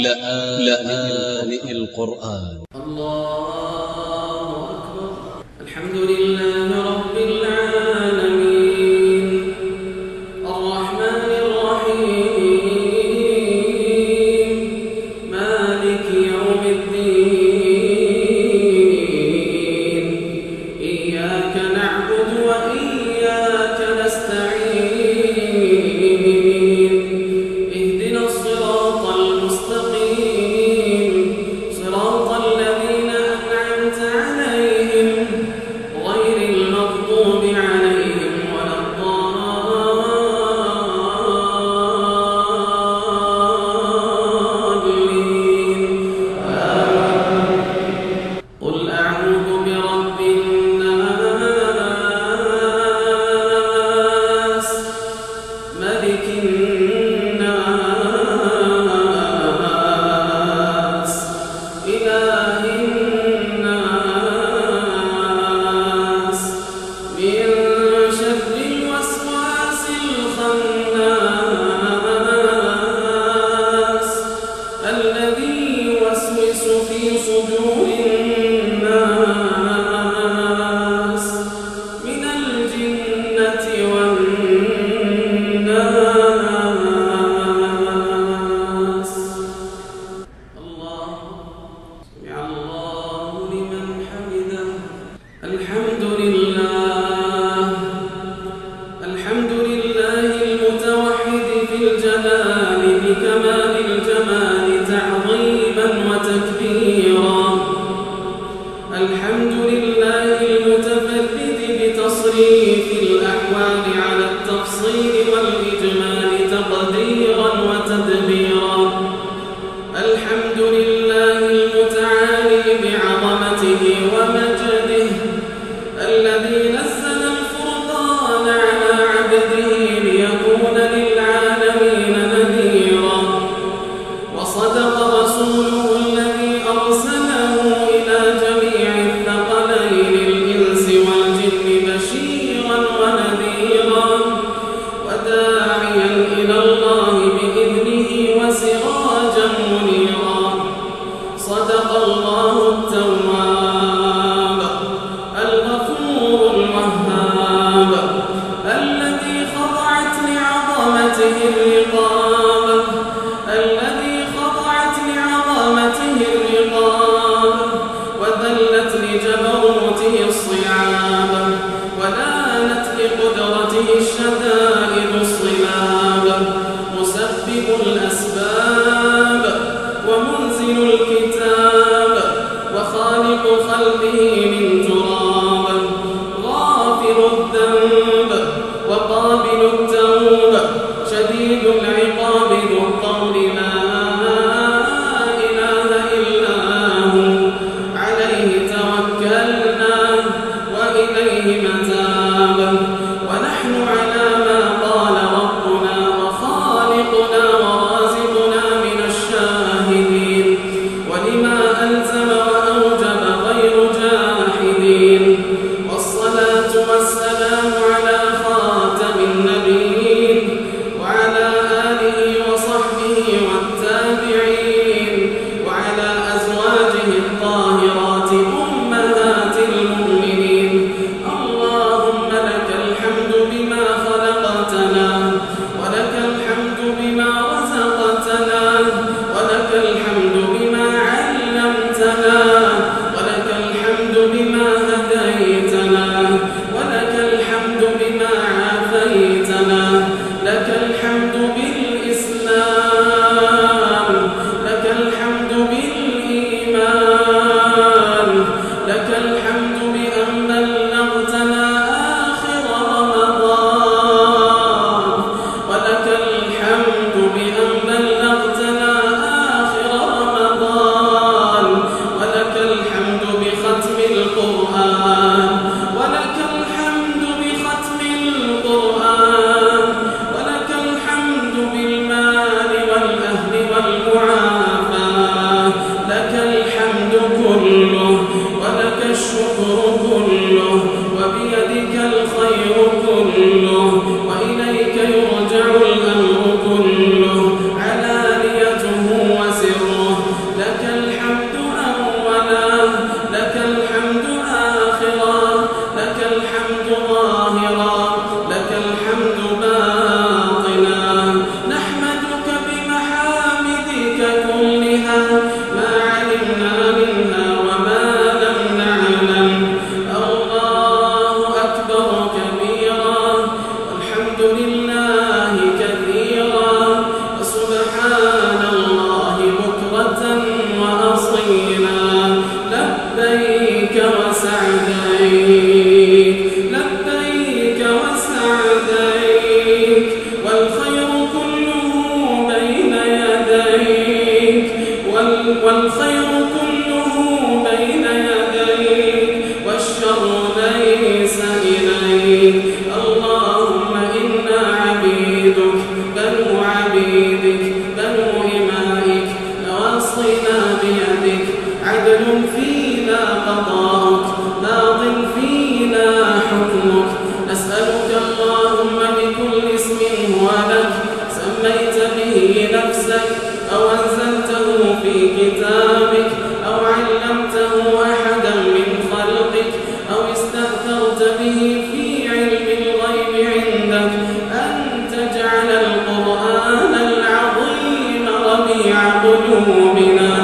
لآن القرآن. الله ربيع قلوبنا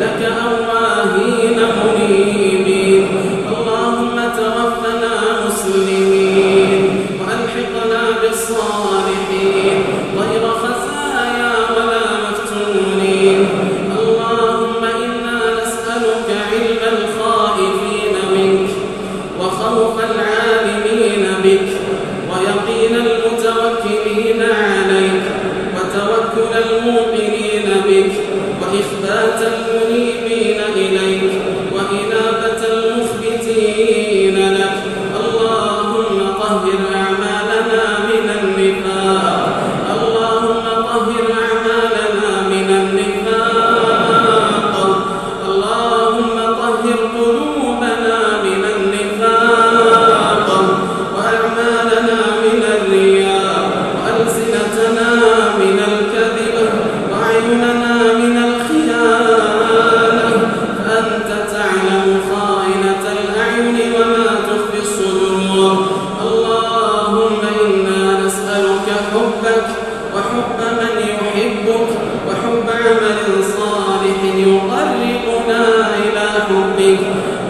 لك أواهين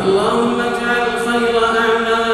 اللهم اجعل خير اعمالنا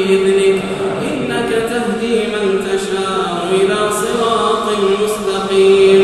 بإذنك إنك تهدي من تشاء إلى صراط مستقيم.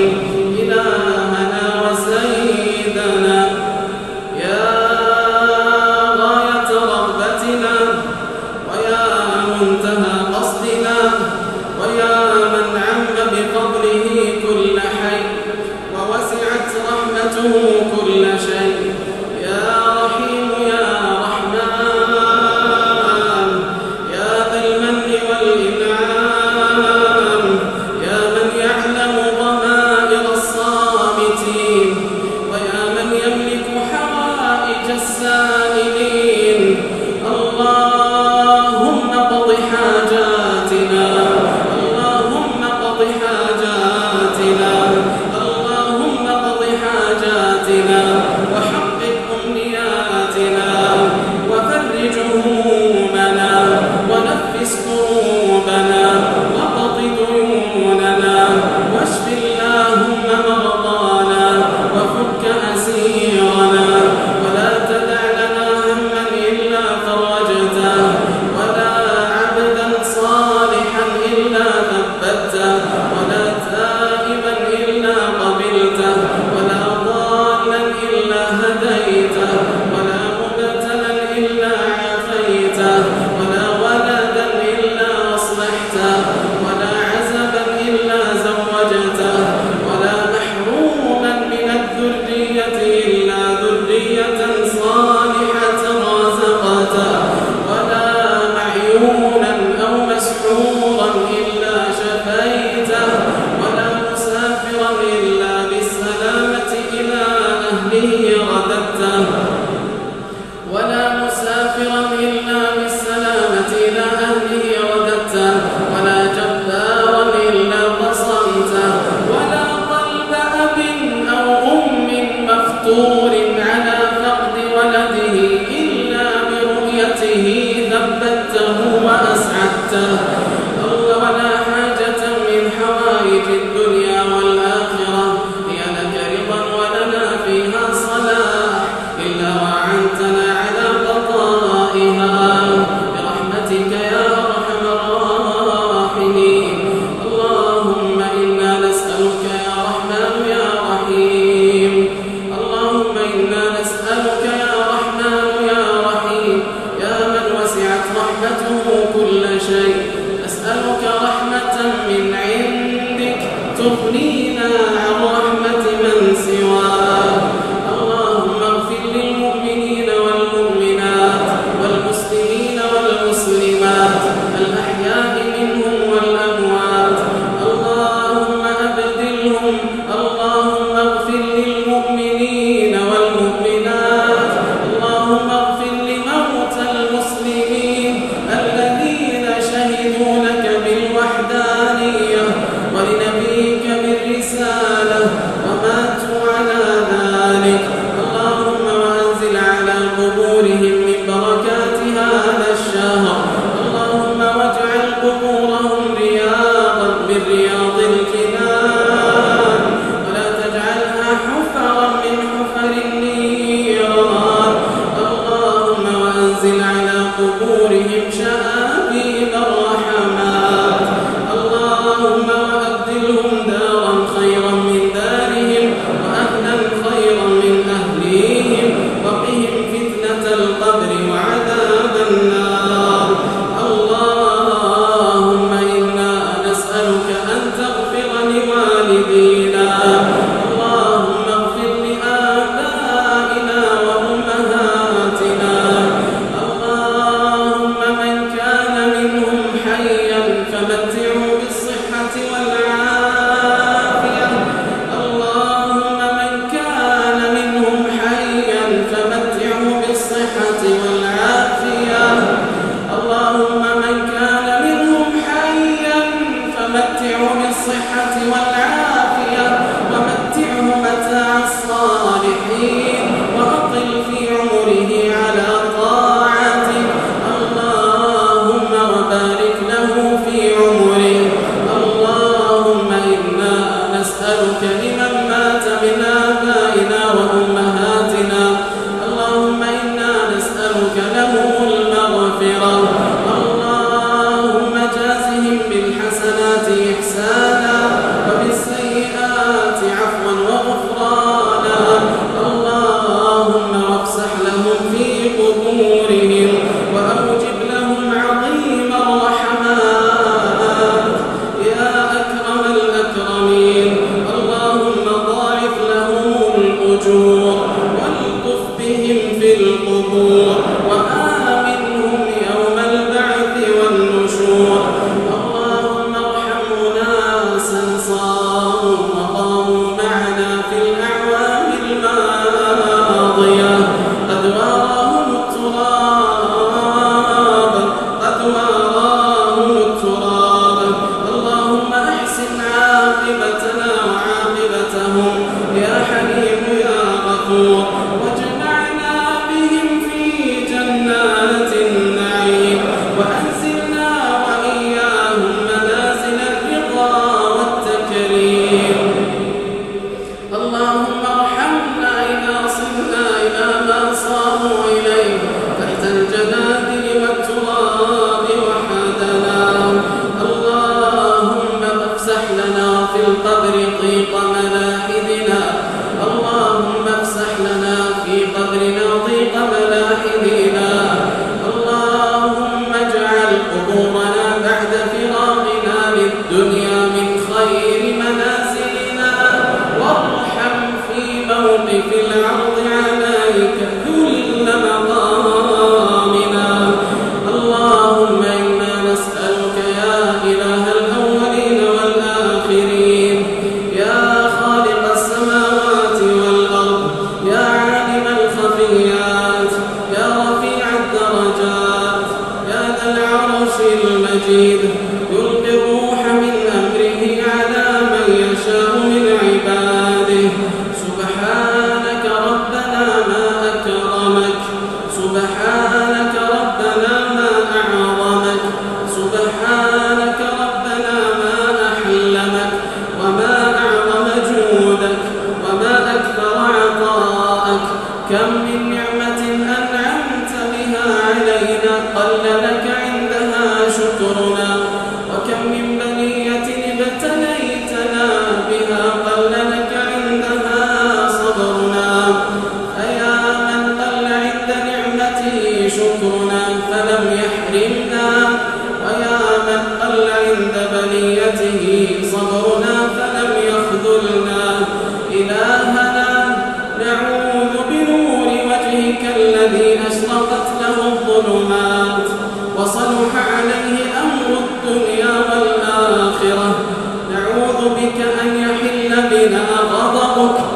بك أن يحل بنا غضبك.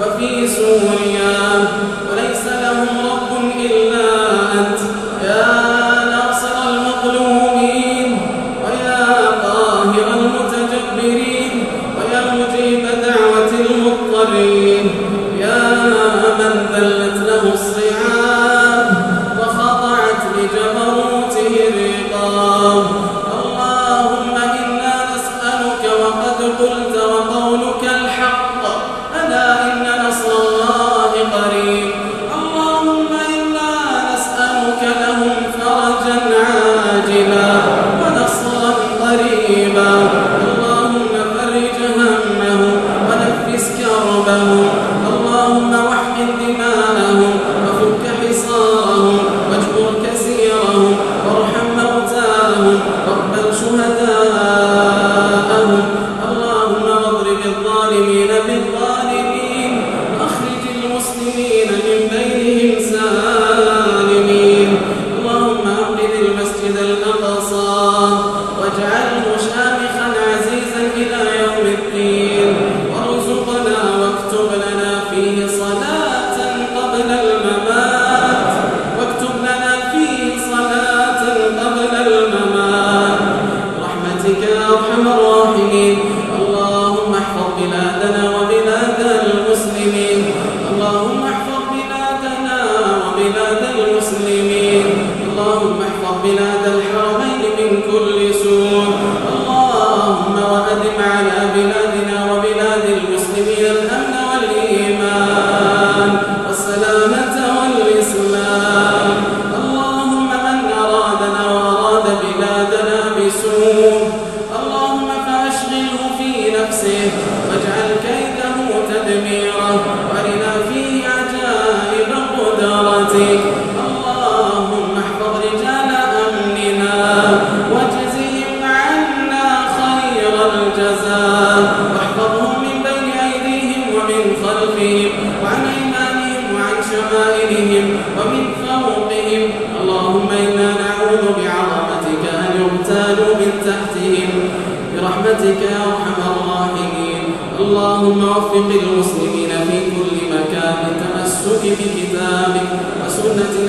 وفي سوريا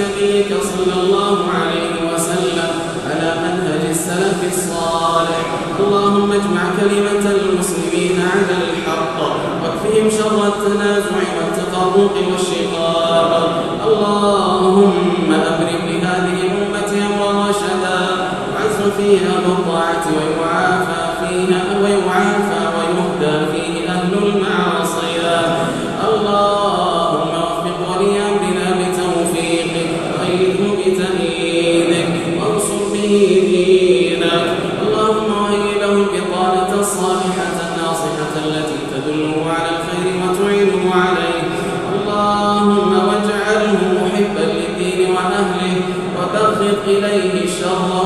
نبيك صلى الله عليه وسلم على منهج السلف الصالح. اللهم اجمع كلمة المسلمين على الحق، واكفهم شر التنازع والتقرب والشقاق. اللهم أبرم لهذه الأمة أمرا رشدا وعزم فيها بالطاعة، ويعافى فيها ويعافى ويهدى فيه أهل المعاصي. إليه شرا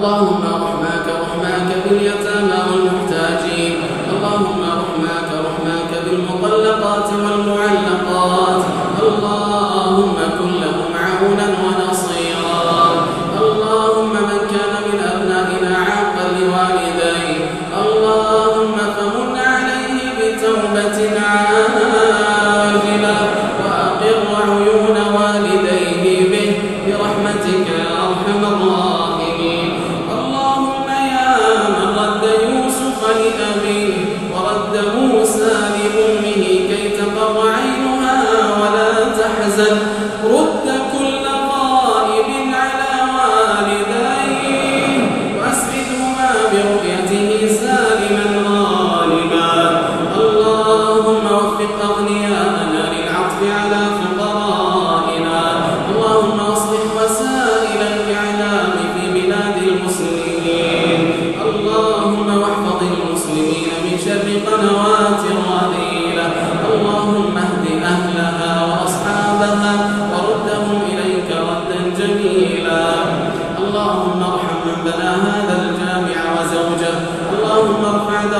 اللهم رحمك رحمك باليتامى بعد